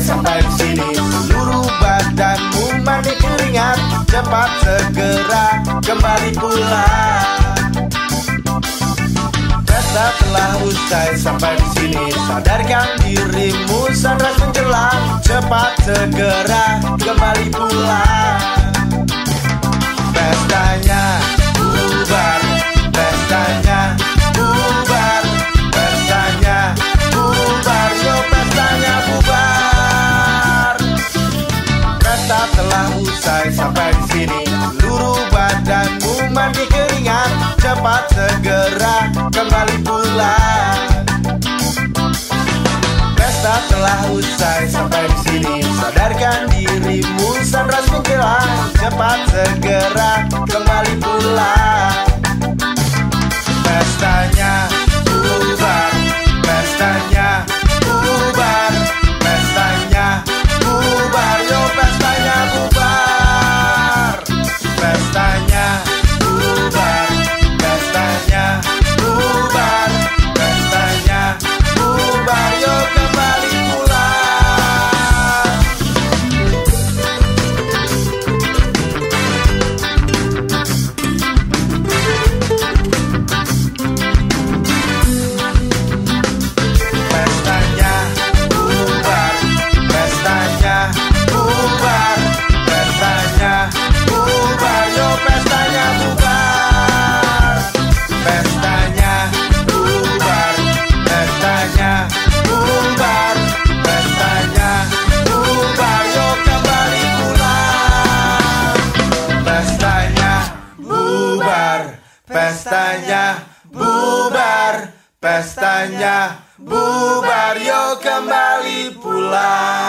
sampai di sini. Seluruh badanmu mandi keringat. Cepat segera kembali pulang. Pesta telah usai sampai di sini. Sadarkan dirimu sunrise menjelang. Cepat segera kembali pulang telah usai sampai di sini. Seluruh badanmu mandi keringat Cepat segera kembali pulang. Pesta telah usai sampai di sini bubar, pestanya bubar, pestanya bubar, yo kembali pulang.